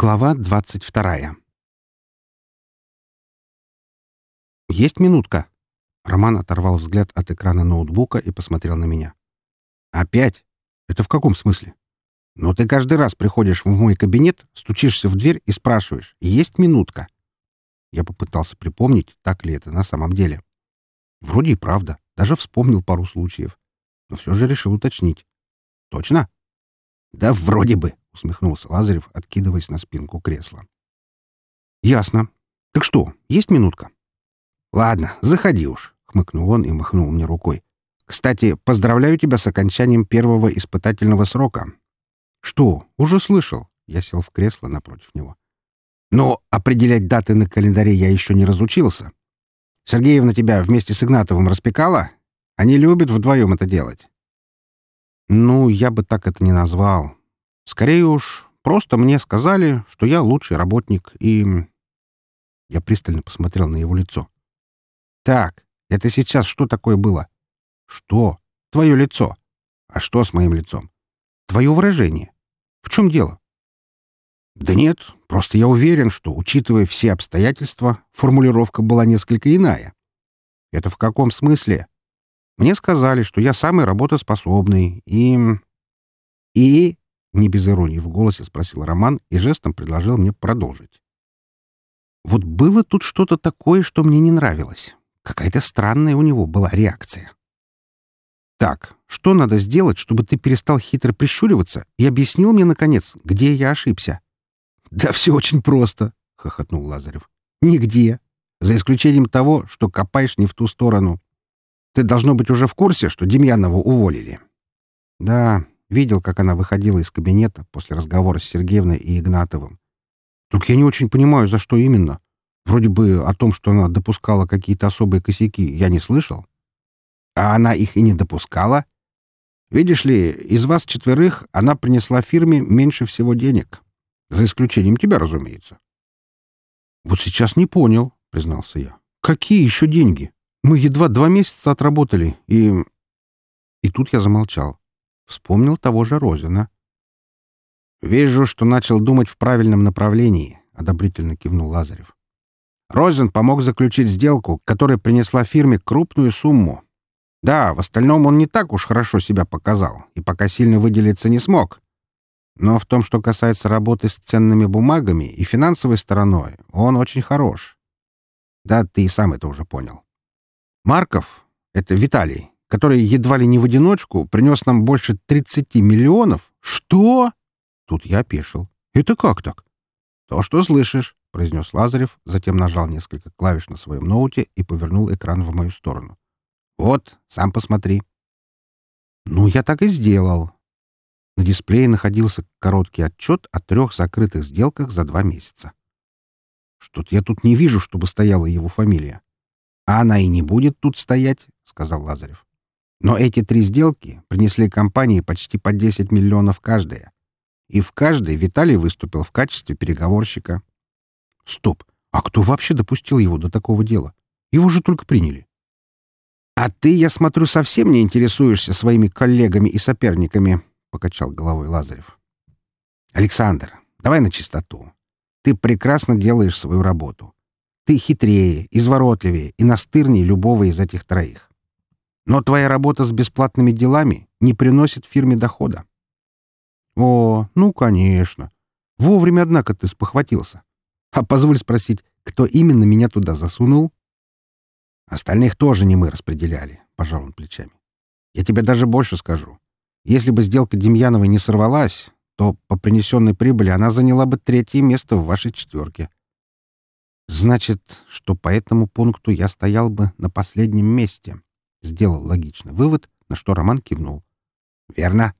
Глава двадцать вторая. «Есть минутка?» Роман оторвал взгляд от экрана ноутбука и посмотрел на меня. «Опять? Это в каком смысле? Но ты каждый раз приходишь в мой кабинет, стучишься в дверь и спрашиваешь, есть минутка?» Я попытался припомнить, так ли это на самом деле. Вроде и правда, даже вспомнил пару случаев, но все же решил уточнить. «Точно?» «Да вроде бы», — усмехнулся Лазарев, откидываясь на спинку кресла. «Ясно. Так что, есть минутка?» «Ладно, заходи уж», — хмыкнул он и махнул мне рукой. «Кстати, поздравляю тебя с окончанием первого испытательного срока». «Что? Уже слышал?» Я сел в кресло напротив него. «Но определять даты на календаре я еще не разучился. Сергеевна тебя вместе с Игнатовым распекала? Они любят вдвоем это делать». «Ну, я бы так это не назвал. Скорее уж, просто мне сказали, что я лучший работник, и...» Я пристально посмотрел на его лицо. «Так, это сейчас что такое было?» «Что? Твое лицо. А что с моим лицом?» «Твое выражение. В чем дело?» «Да нет, просто я уверен, что, учитывая все обстоятельства, формулировка была несколько иная». «Это в каком смысле?» «Мне сказали, что я самый работоспособный, и...» «И...» — не без иронии в голосе спросил Роман и жестом предложил мне продолжить. «Вот было тут что-то такое, что мне не нравилось. Какая-то странная у него была реакция. «Так, что надо сделать, чтобы ты перестал хитро прищуриваться и объяснил мне, наконец, где я ошибся?» «Да все очень просто», — хохотнул Лазарев. «Нигде. За исключением того, что копаешь не в ту сторону. Ты, должно быть, уже в курсе, что Демьянову уволили?» «Да, видел, как она выходила из кабинета после разговора с Сергеевной и Игнатовым. Только я не очень понимаю, за что именно. Вроде бы о том, что она допускала какие-то особые косяки, я не слышал. А она их и не допускала. Видишь ли, из вас четверых она принесла фирме меньше всего денег. За исключением тебя, разумеется. Вот сейчас не понял, признался я. Какие еще деньги? Мы едва два месяца отработали, и... И тут я замолчал. Вспомнил того же Розина. «Вижу, что начал думать в правильном направлении», — одобрительно кивнул Лазарев. Розен помог заключить сделку, которая принесла фирме крупную сумму. Да, в остальном он не так уж хорошо себя показал и пока сильно выделиться не смог. Но в том, что касается работы с ценными бумагами и финансовой стороной, он очень хорош. Да, ты и сам это уже понял. Марков — это Виталий, который едва ли не в одиночку принес нам больше 30 миллионов. Что? Тут я опешил. Это как так? То, что слышишь. — произнес Лазарев, затем нажал несколько клавиш на своем ноуте и повернул экран в мою сторону. «Вот, сам посмотри». «Ну, я так и сделал». На дисплее находился короткий отчет о трех закрытых сделках за два месяца. «Что-то я тут не вижу, чтобы стояла его фамилия». «А она и не будет тут стоять», — сказал Лазарев. «Но эти три сделки принесли компании почти по 10 миллионов каждая. И в каждой Виталий выступил в качестве переговорщика. Стоп. А кто вообще допустил его до такого дела? Его же только приняли. А ты, я смотрю, совсем не интересуешься своими коллегами и соперниками, покачал головой Лазарев. Александр, давай на чистоту. Ты прекрасно делаешь свою работу. Ты хитрее, изворотливее и настырнее любого из этих троих. Но твоя работа с бесплатными делами не приносит фирме дохода. О, ну, конечно. Вовремя, однако, ты спохватился. А позволь спросить, кто именно меня туда засунул? Остальных тоже не мы распределяли, пожал он плечами. Я тебе даже больше скажу. Если бы сделка Демьяновой не сорвалась, то по принесенной прибыли она заняла бы третье место в вашей четверке. Значит, что по этому пункту я стоял бы на последнем месте. Сделал логичный вывод, на что Роман кивнул. Верно?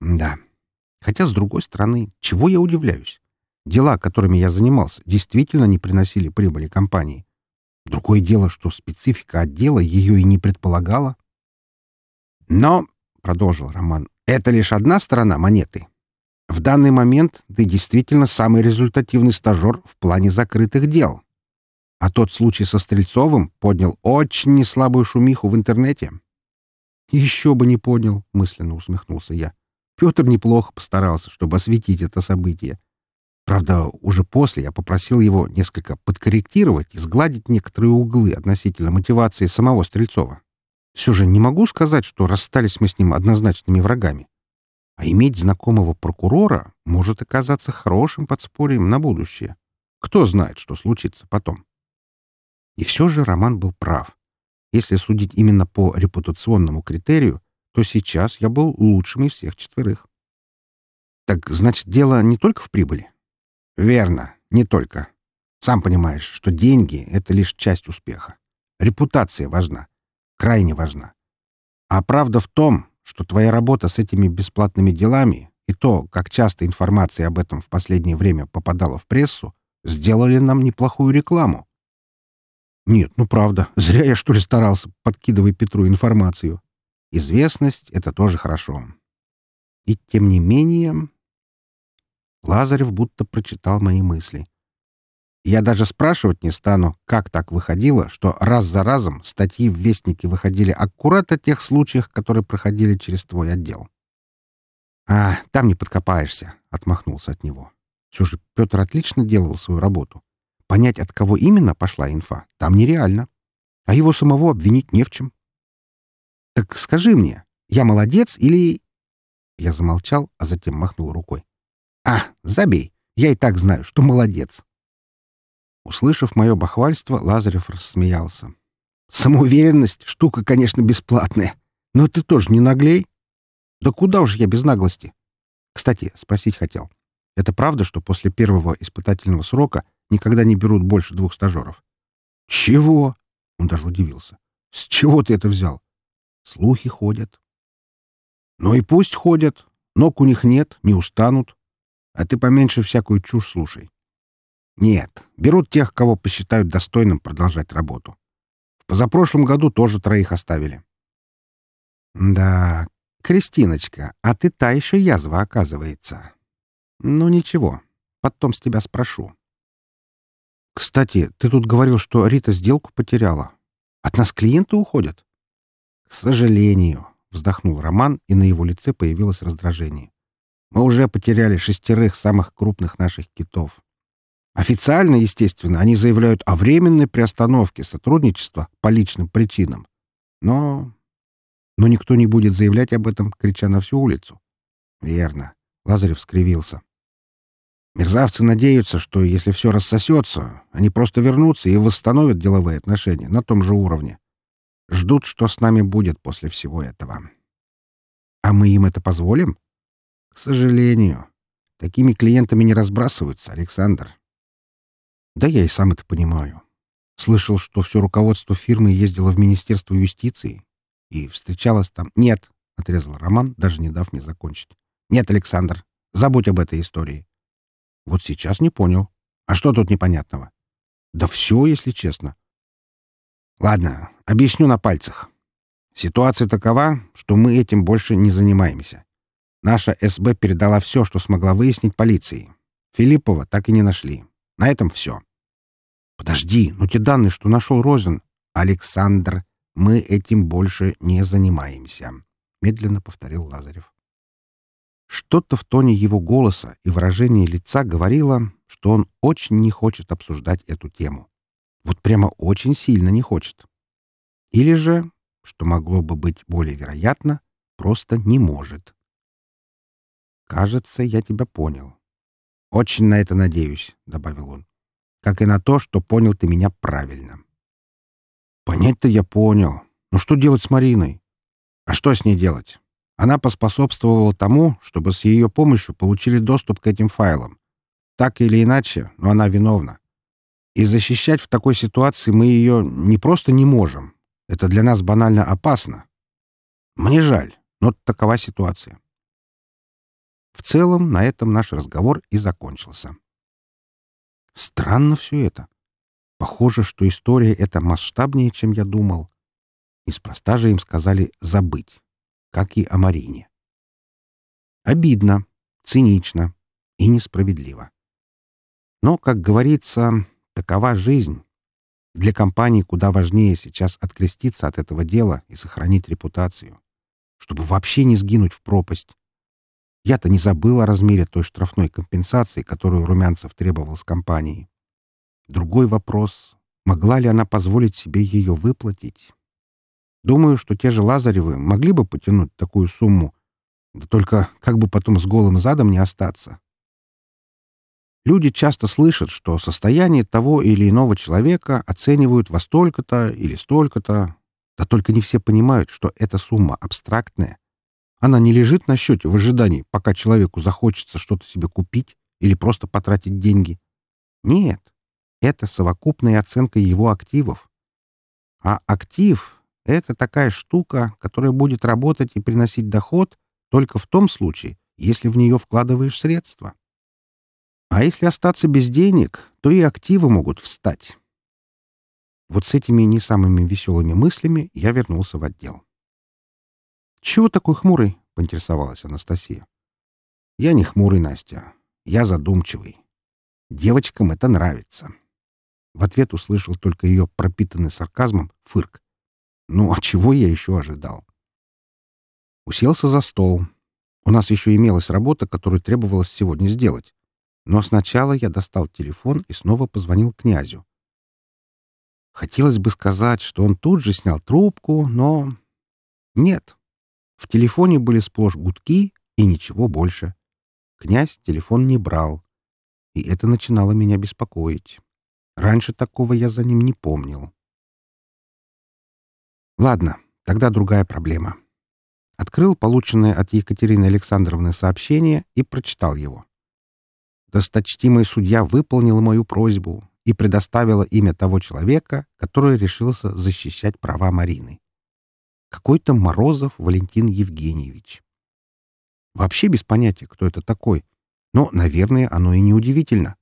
Да. Хотя, с другой стороны, чего я удивляюсь? Дела, которыми я занимался, действительно не приносили прибыли компании. Другое дело, что специфика отдела ее и не предполагала. Но, — продолжил Роман, — это лишь одна сторона монеты. В данный момент ты действительно самый результативный стажер в плане закрытых дел. А тот случай со Стрельцовым поднял очень неслабую шумиху в интернете. «Еще бы не поднял», — мысленно усмехнулся я. Петр неплохо постарался, чтобы осветить это событие. Правда, уже после я попросил его несколько подкорректировать и сгладить некоторые углы относительно мотивации самого Стрельцова. Все же не могу сказать, что расстались мы с ним однозначными врагами. А иметь знакомого прокурора может оказаться хорошим подспорьем на будущее. Кто знает, что случится потом. И все же Роман был прав. Если судить именно по репутационному критерию, то сейчас я был лучшим из всех четверых. Так, значит, дело не только в прибыли? Верно, не только. Сам понимаешь, что деньги — это лишь часть успеха. Репутация важна. Крайне важна. А правда в том, что твоя работа с этими бесплатными делами и то, как часто информация об этом в последнее время попадала в прессу, сделали нам неплохую рекламу. Нет, ну правда, зря я, что ли, старался, подкидывая Петру информацию. Известность — это тоже хорошо. И тем не менее... Лазарев будто прочитал мои мысли. Я даже спрашивать не стану, как так выходило, что раз за разом статьи в Вестнике выходили аккурат о тех случаях, которые проходили через твой отдел. «А, там не подкопаешься», — отмахнулся от него. Все же Петр отлично делал свою работу. Понять, от кого именно пошла инфа, там нереально. А его самого обвинить не в чем. «Так скажи мне, я молодец или...» Я замолчал, а затем махнул рукой. «А, забей, я и так знаю, что молодец». Услышав мое бахвальство, Лазарев рассмеялся. «Самоуверенность — штука, конечно, бесплатная. Но ты тоже не наглей. Да куда уж я без наглости? Кстати, спросить хотел. Это правда, что после первого испытательного срока никогда не берут больше двух стажеров?» «Чего?» — он даже удивился. «С чего ты это взял?» «Слухи ходят». «Ну и пусть ходят. Ног у них нет, не устанут. А ты поменьше всякую чушь слушай. Нет, берут тех, кого посчитают достойным продолжать работу. В позапрошлом году тоже троих оставили. Да, Кристиночка, а ты та еще язва, оказывается. Ну ничего, потом с тебя спрошу. Кстати, ты тут говорил, что Рита сделку потеряла. От нас клиенты уходят? К сожалению, вздохнул Роман, и на его лице появилось раздражение. Мы уже потеряли шестерых самых крупных наших китов. Официально, естественно, они заявляют о временной приостановке сотрудничества по личным причинам. Но... Но никто не будет заявлять об этом, крича на всю улицу. Верно. Лазарев скривился. Мерзавцы надеются, что если все рассосется, они просто вернутся и восстановят деловые отношения на том же уровне. Ждут, что с нами будет после всего этого. А мы им это позволим? К сожалению. Такими клиентами не разбрасываются, Александр. Да я и сам это понимаю. Слышал, что все руководство фирмы ездило в Министерство юстиции и встречалось там. Нет, — отрезал Роман, даже не дав мне закончить. Нет, Александр, забудь об этой истории. Вот сейчас не понял. А что тут непонятного? Да все, если честно. Ладно, объясню на пальцах. Ситуация такова, что мы этим больше не занимаемся. Наша СБ передала все, что смогла выяснить полиции. Филиппова так и не нашли. На этом все. Подожди, но те данные, что нашел Розен... Александр, мы этим больше не занимаемся, медленно повторил Лазарев. Что-то в тоне его голоса и выражении лица говорило, что он очень не хочет обсуждать эту тему. Вот прямо очень сильно не хочет. Или же, что могло бы быть более вероятно, просто не может. «Кажется, я тебя понял. «Очень на это надеюсь», — добавил он. «Как и на то, что понял ты меня правильно». «Понять-то я понял. Но что делать с Мариной? А что с ней делать? Она поспособствовала тому, чтобы с ее помощью получили доступ к этим файлам. Так или иначе, но она виновна. И защищать в такой ситуации мы ее не просто не можем. Это для нас банально опасно. Мне жаль, но такова ситуация. В целом, на этом наш разговор и закончился. Странно все это. Похоже, что история эта масштабнее, чем я думал. Неспроста же им сказали «забыть», как и о Марине. Обидно, цинично и несправедливо. Но, как говорится, такова жизнь. Для компании куда важнее сейчас откреститься от этого дела и сохранить репутацию, чтобы вообще не сгинуть в пропасть, Я-то не забыл о размере той штрафной компенсации, которую Румянцев требовал с компанией. Другой вопрос — могла ли она позволить себе ее выплатить? Думаю, что те же Лазаревы могли бы потянуть такую сумму, да только как бы потом с голым задом не остаться. Люди часто слышат, что состояние того или иного человека оценивают во столько-то или столько-то, да только не все понимают, что эта сумма абстрактная. Она не лежит на счете в ожидании, пока человеку захочется что-то себе купить или просто потратить деньги. Нет, это совокупная оценка его активов. А актив — это такая штука, которая будет работать и приносить доход только в том случае, если в нее вкладываешь средства. А если остаться без денег, то и активы могут встать. Вот с этими не самыми веселыми мыслями я вернулся в отдел. «Чего такой хмурый?» — поинтересовалась Анастасия. «Я не хмурый, Настя. Я задумчивый. Девочкам это нравится». В ответ услышал только ее пропитанный сарказмом фырк. Ну, а чего я еще ожидал? Уселся за стол. У нас еще имелась работа, которую требовалось сегодня сделать. Но сначала я достал телефон и снова позвонил князю. Хотелось бы сказать, что он тут же снял трубку, но... Нет. В телефоне были сплошь гудки и ничего больше. Князь телефон не брал. И это начинало меня беспокоить. Раньше такого я за ним не помнил. Ладно, тогда другая проблема. Открыл полученное от Екатерины Александровны сообщение и прочитал его. Досточтимый судья выполнил мою просьбу и предоставила имя того человека, который решился защищать права Марины. Какой-то Морозов Валентин Евгеньевич. Вообще без понятия, кто это такой, но, наверное, оно и не удивительно.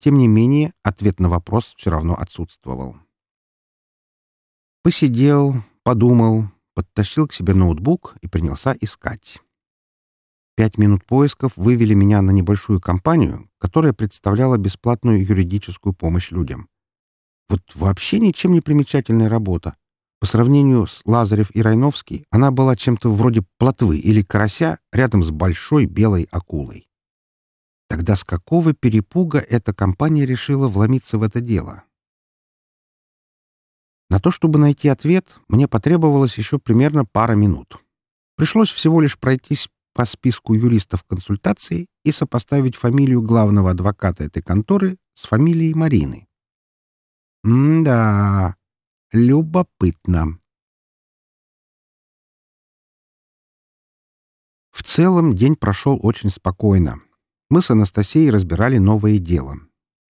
Тем не менее, ответ на вопрос все равно отсутствовал. Посидел, подумал, подтащил к себе ноутбук и принялся искать. Пять минут поисков вывели меня на небольшую компанию, которая представляла бесплатную юридическую помощь людям. Вот вообще ничем не примечательная работа. По сравнению с Лазарев и Райновский, она была чем-то вроде плотвы или карася рядом с большой белой акулой. Тогда с какого перепуга эта компания решила вломиться в это дело? На то, чтобы найти ответ, мне потребовалось еще примерно пара минут. Пришлось всего лишь пройтись по списку юристов консультации и сопоставить фамилию главного адвоката этой конторы с фамилией Марины. М-да, любопытно. В целом день прошел очень спокойно. Мы с Анастасией разбирали новое дело.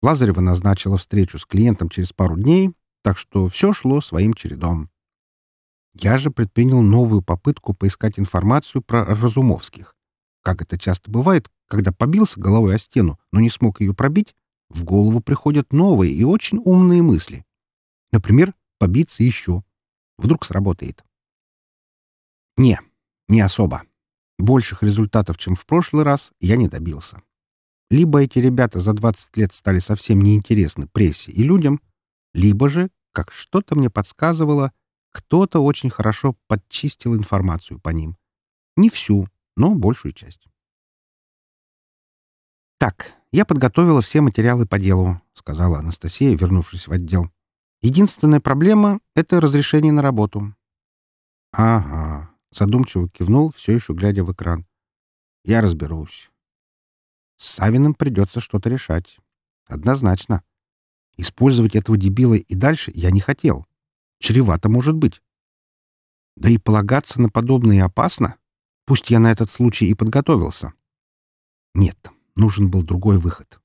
Лазарева назначила встречу с клиентом через пару дней, так что все шло своим чередом. Я же предпринял новую попытку поискать информацию про Разумовских. Как это часто бывает, когда побился головой о стену, но не смог ее пробить, в голову приходят новые и очень умные мысли. Например, побиться еще. Вдруг сработает. Не, не особо. Больших результатов, чем в прошлый раз, я не добился. Либо эти ребята за 20 лет стали совсем неинтересны прессе и людям, либо же, как что-то мне подсказывало, кто-то очень хорошо подчистил информацию по ним. Не всю, но большую часть. «Так, я подготовила все материалы по делу», — сказала Анастасия, вернувшись в отдел. «Единственная проблема — это разрешение на работу». «Ага», — задумчиво кивнул, все еще глядя в экран. «Я разберусь. С Савиным придется что-то решать. Однозначно. Использовать этого дебила и дальше я не хотел. Чревато может быть. Да и полагаться на подобное опасно. Пусть я на этот случай и подготовился. Нет, нужен был другой выход.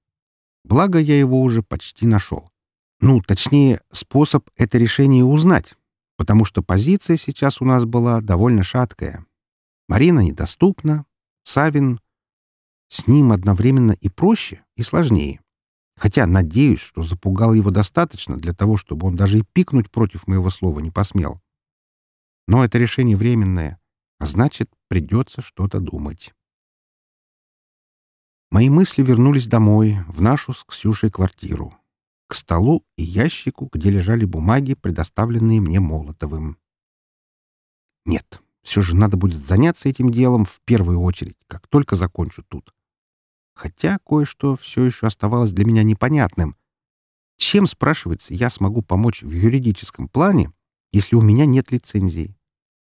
Благо, я его уже почти нашел. Ну, точнее, способ это решение узнать, потому что позиция сейчас у нас была довольно шаткая. Марина недоступна, Савин с ним одновременно и проще, и сложнее. Хотя надеюсь, что запугал его достаточно для того, чтобы он даже и пикнуть против моего слова не посмел. Но это решение временное, а значит, придется что-то думать. Мои мысли вернулись домой, в нашу с Ксюшей квартиру, к столу и ящику, где лежали бумаги, предоставленные мне Молотовым. Нет, все же надо будет заняться этим делом в первую очередь, как только закончу тут. Хотя кое-что все еще оставалось для меня непонятным. Чем, спрашивается, я смогу помочь в юридическом плане, если у меня нет лицензии?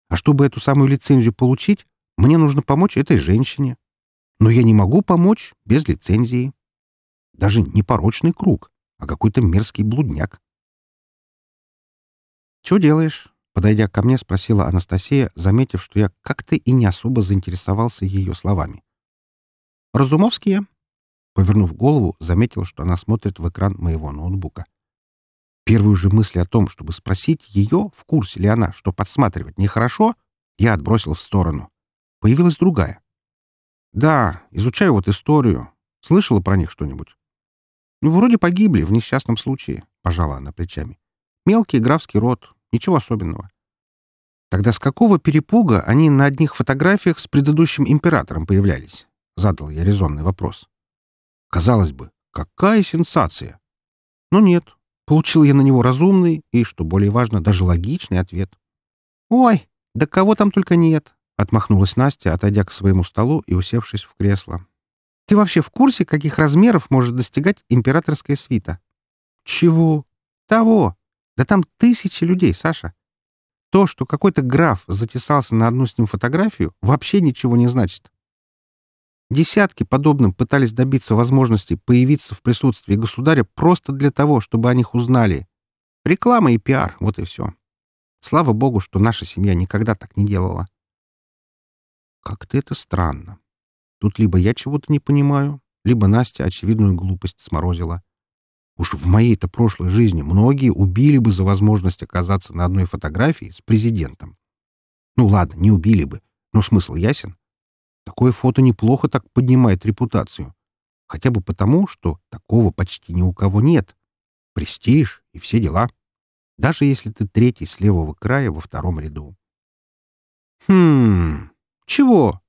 А чтобы эту самую лицензию получить, мне нужно помочь этой женщине. Но я не могу помочь без лицензии. Даже не порочный круг, а какой-то мерзкий блудняк. «Чё делаешь?» — подойдя ко мне, спросила Анастасия, заметив, что я как-то и не особо заинтересовался ее словами. «Разумовские?» Повернув голову, заметил, что она смотрит в экран моего ноутбука. Первую же мысль о том, чтобы спросить ее, в курсе ли она, что подсматривать нехорошо, я отбросил в сторону. Появилась другая. «Да, изучаю вот историю. Слышала про них что-нибудь?» «Ну, вроде погибли в несчастном случае», — пожала она плечами. «Мелкий графский род. Ничего особенного». «Тогда с какого перепуга они на одних фотографиях с предыдущим императором появлялись?» — задал я резонный вопрос. Казалось бы, какая сенсация! Но нет, Получил я на него разумный и, что более важно, даже логичный ответ. «Ой, да кого там только нет!» — отмахнулась Настя, отойдя к своему столу и усевшись в кресло. «Ты вообще в курсе, каких размеров может достигать императорская свита?» «Чего?» «Того! Да там тысячи людей, Саша!» То, что какой-то граф затесался на одну с ним фотографию, вообще ничего не значит. Десятки подобным пытались добиться возможности появиться в присутствии государя просто для того, чтобы о них узнали. Реклама и пиар — вот и все. Слава богу, что наша семья никогда так не делала. Как-то это странно. Тут либо я чего-то не понимаю, либо Настя очевидную глупость сморозила. Уж в моей-то прошлой жизни многие убили бы за возможность оказаться на одной фотографии с президентом. Ну ладно, не убили бы, но смысл ясен. Такое фото неплохо так поднимает репутацию. Хотя бы потому, что такого почти ни у кого нет. Престиж и все дела. Даже если ты третий с левого края во втором ряду. Хм, чего?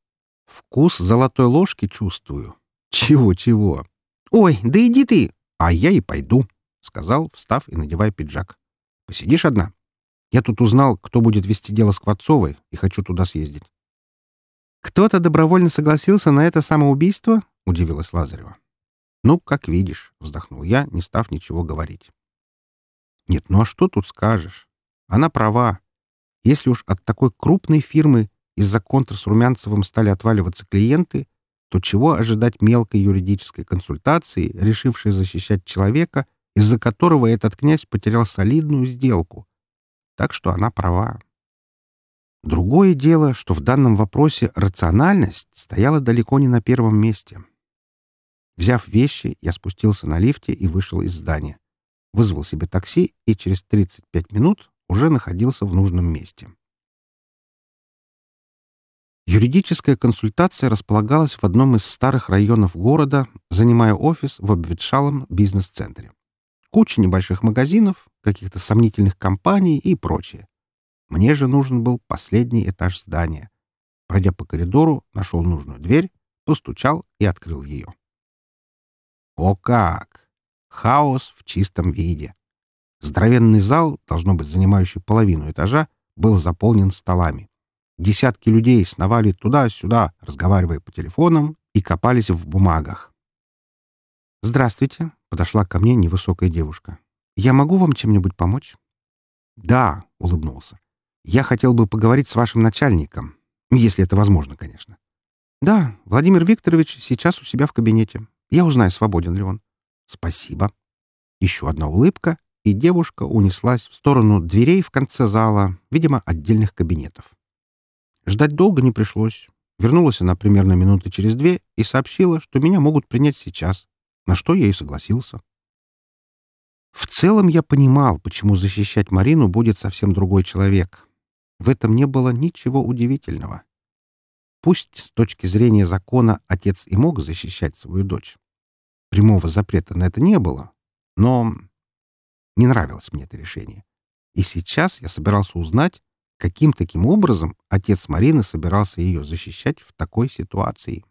Вкус золотой ложки чувствую. Чего-чего? Ой, да иди ты! А я и пойду, — сказал, встав и надевая пиджак. Посидишь одна? Я тут узнал, кто будет вести дело с Квацовой, и хочу туда съездить. «Кто-то добровольно согласился на это самоубийство?» — удивилась Лазарева. «Ну, как видишь», — вздохнул я, не став ничего говорить. «Нет, ну а что тут скажешь? Она права. Если уж от такой крупной фирмы из-за контр с Румянцевым стали отваливаться клиенты, то чего ожидать мелкой юридической консультации, решившей защищать человека, из-за которого этот князь потерял солидную сделку? Так что она права. Другое дело, что в данном вопросе рациональность стояла далеко не на первом месте. Взяв вещи, я спустился на лифте и вышел из здания. Вызвал себе такси и через 35 минут уже находился в нужном месте. Юридическая консультация располагалась в одном из старых районов города, занимая офис в обветшалом бизнес-центре. Куча небольших магазинов, каких-то сомнительных компаний и прочее. Мне же нужен был последний этаж здания. Пройдя по коридору, нашел нужную дверь, постучал и открыл ее. О как! Хаос в чистом виде. Здоровенный зал, должно быть занимающий половину этажа, был заполнен столами. Десятки людей сновали туда-сюда, разговаривая по телефонам и копались в бумагах. «Здравствуйте», — подошла ко мне невысокая девушка. «Я могу вам чем-нибудь помочь?» «Да», — улыбнулся. Я хотел бы поговорить с вашим начальником, если это возможно, конечно. Да, Владимир Викторович сейчас у себя в кабинете. Я узнаю, свободен ли он. Спасибо. Еще одна улыбка, и девушка унеслась в сторону дверей в конце зала, видимо, отдельных кабинетов. Ждать долго не пришлось. Вернулась она примерно минуты через две и сообщила, что меня могут принять сейчас, на что я и согласился. В целом я понимал, почему защищать Марину будет совсем другой человек. В этом не было ничего удивительного. Пусть с точки зрения закона отец и мог защищать свою дочь. Прямого запрета на это не было, но не нравилось мне это решение. И сейчас я собирался узнать, каким таким образом отец Марины собирался ее защищать в такой ситуации.